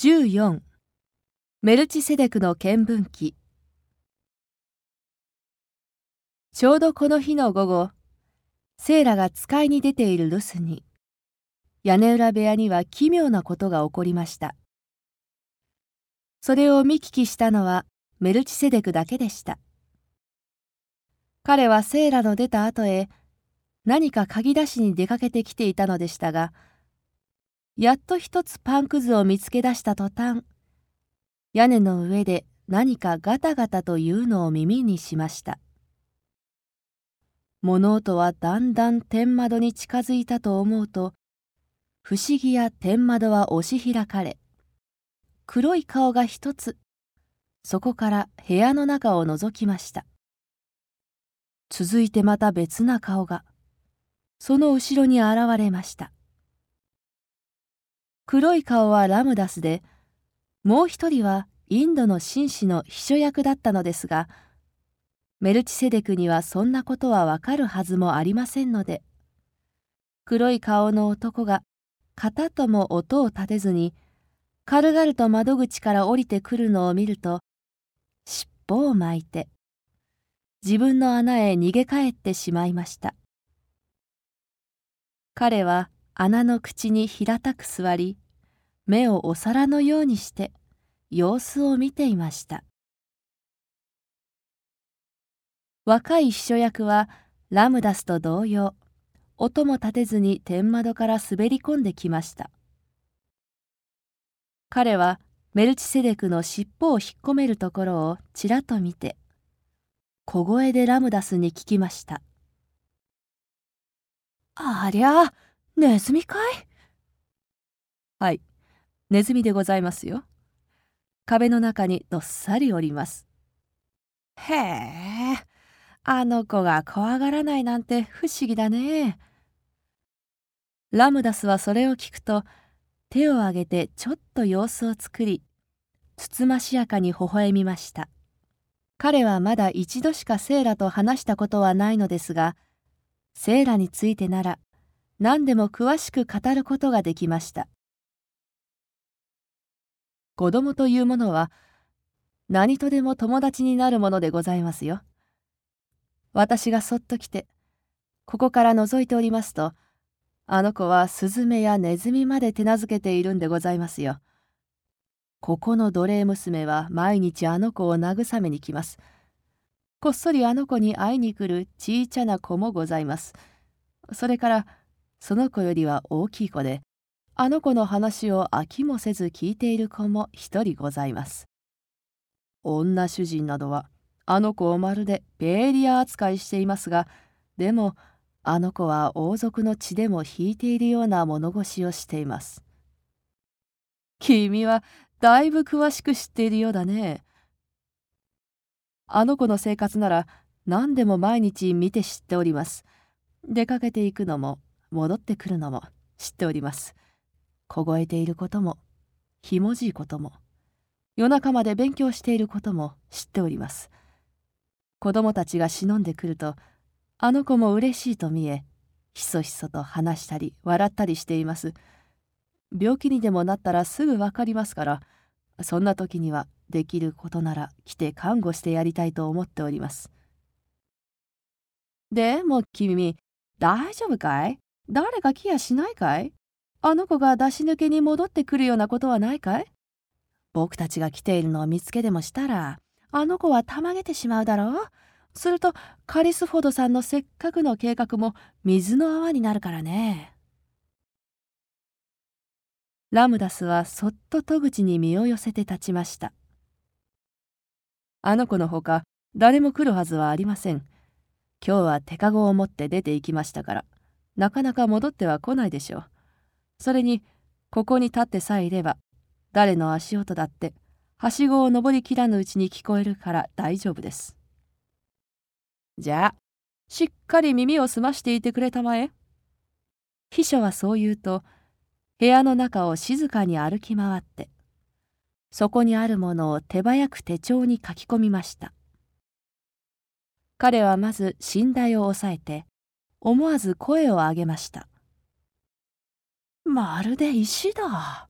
14メルチセデクの見聞記ちょうどこの日の午後セーラが使いに出ている留守に屋根裏部屋には奇妙なことが起こりました。それを見聞きしたのはメルチセデクだけでした。彼はセーラの出た後へ何か鍵出しに出かけてきていたのでしたがやっと一つパンくずを見つけ出した途端屋根の上で何かガタガタというのを耳にしました。物音はだんだん天窓に近づいたと思うと不思議や天窓は押し開かれ黒い顔が一つそこから部屋の中を覗きました。続いてまた別な顔がその後ろに現れました。黒い顔はラムダスで、もう一人はインドの紳士の秘書役だったのですが、メルチセデクにはそんなことはわかるはずもありませんので、黒い顔の男が肩とも音を立てずに、軽々と窓口から降りてくるのを見ると、尻尾を巻いて、自分の穴へ逃げ帰ってしまいました。彼は穴の口に平たく座り目をお皿のようにして様子を見ていました。若い秘書役はラムダスと同様音も立てずに天窓から滑り込んできました。彼はメルチセデクの尻尾を引っ込めるところをちらっと見て小声でラムダスに聞きました「ありゃネズミかい？はい、ネズミでございますよ。壁の中にどっさりおります。へえ、あの子が怖がらないなんて不思議だね。ラムダスはそれを聞くと、手を挙げてちょっと様子を作り、つつましやかに微笑みました。彼はまだ一度しかセーラと話したことはないのですが、セーラについてなら何でも詳しく語ることができました。子供というものは何とでも友達になるものでございますよ。私がそっと来てここから覗いておりますとあの子はスズメやネズミまで手なずけているんでございますよ。ここの奴隷娘は毎日あの子を慰めに来ます。こっそりあの子に会いに来るちいちゃな子もございます。それからその子よりは大きい子で、あの子の話を飽きもせず聞いている子も一人ございます。女主人などは、あの子をまるでベーリア扱いしていますが、でも、あの子は王族の血でも引いているような物腰をしています。君はだいぶ詳しく知っているようだね。あの子の生活なら何でも毎日見て知っております。出かけていくのも戻ってくるのも知っております。凍えていることも、ひもじいことも、夜中まで勉強していることも知っております。子供たちが忍んでくると、あの子も嬉しいと見え、ひそひそと話したり笑ったりしています。病気にでもなったらすぐわかりますから、そんな時にはできることなら来て看護してやりたいと思っております。でも君、大丈夫かい？誰か来やしないかい？あの子が出し抜けに戻ってくるようなことはないかい？僕たちが来ているのを見つけでもしたら、あの子はたまげてしまうだろう？すると、カリスフォードさんのせっかくの計画も水の泡になるからね。ラムダスはそっと戸口に身を寄せて立ちました。あの子のほか、誰も来るはずはありません。今日は手かごを持って出て行きましたから。なかなか戻っては来ないでしょう。それに、ここに立ってさえいれば、誰の足音だって、はしごを登りきらぬうちに聞こえるから大丈夫です。じゃあ、しっかり耳を澄ましていてくれたまえ。秘書はそう言うと、部屋の中を静かに歩き回って、そこにあるものを手早く手帳に書き込みました。彼はまず寝台を押さえて、思わず声を上げました。まるで石だ。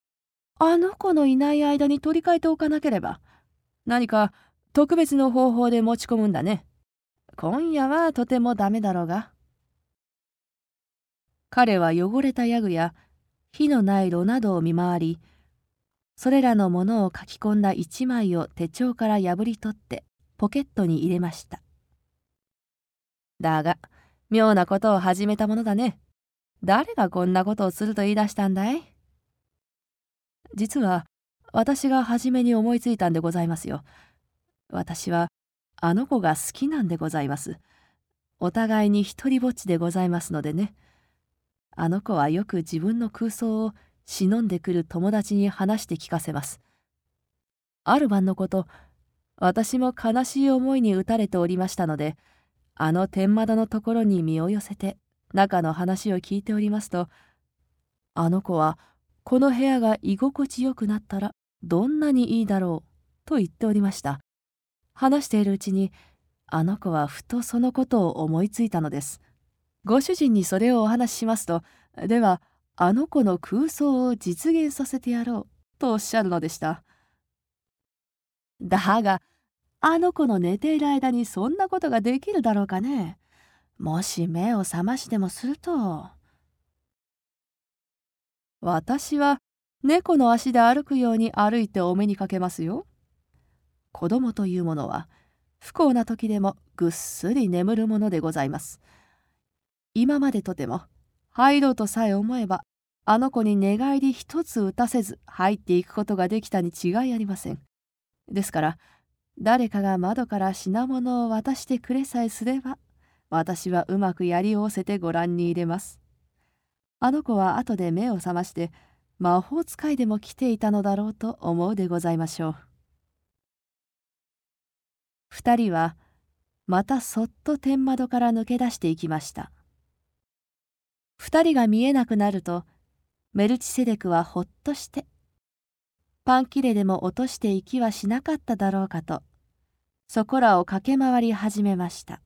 あの子のいない間に取り替えておかなければ。何か特別の方法で持ち込むんだね。今夜はとてもダメだろうが。彼は汚れたヤグや火のない炉などを見回り、それらのものを書き込んだ一枚を手帳から破り取ってポケットに入れました。だが、妙なことを始めたものだね。誰がこんなことをすると言い出したんだい？実は、私が初めに思いついたんでございますよ。私は、あの子が好きなんでございます。お互いに一りぼっちでございますのでね。あの子はよく自分の空想を忍んでくる友達に話して聞かせます。ある晩のこと、私も悲しい思いに打たれておりましたので、あの天窓のところに身を寄せて中の話を聞いておりますと、あの子はこの部屋が居心地よくなったらどんなにいいだろうと言っておりました。話しているうちにあの子はふとそのことを思いついたのです。ご主人にそれをお話ししますと、ではあの子の空想を実現させてやろうとおっしゃるのでした。だがあの子の寝ている間にそんなことができるだろうかね。もし目を覚ましてもすると。私は猫の足で歩くように歩いてお目にかけますよ。子供というものは不幸な時でもぐっすり眠るものでございます。今までとても入ろうとさえ思えばあの子に寝返り一つ打たせず入っていくことができたに違いありません。ですから誰かが窓から品物を渡してくれさえすれば、私はうまくやりおせてご覧に入れます。あの子は後で目を覚まして、魔法使いでも来ていたのだろうと思うでございましょう。二人は、またそっと天窓から抜け出していきました。二人が見えなくなると、メルチセデクはほっとして、パン切れでも落としていきはしなかっただろうかとそこらを駆け回り始めました。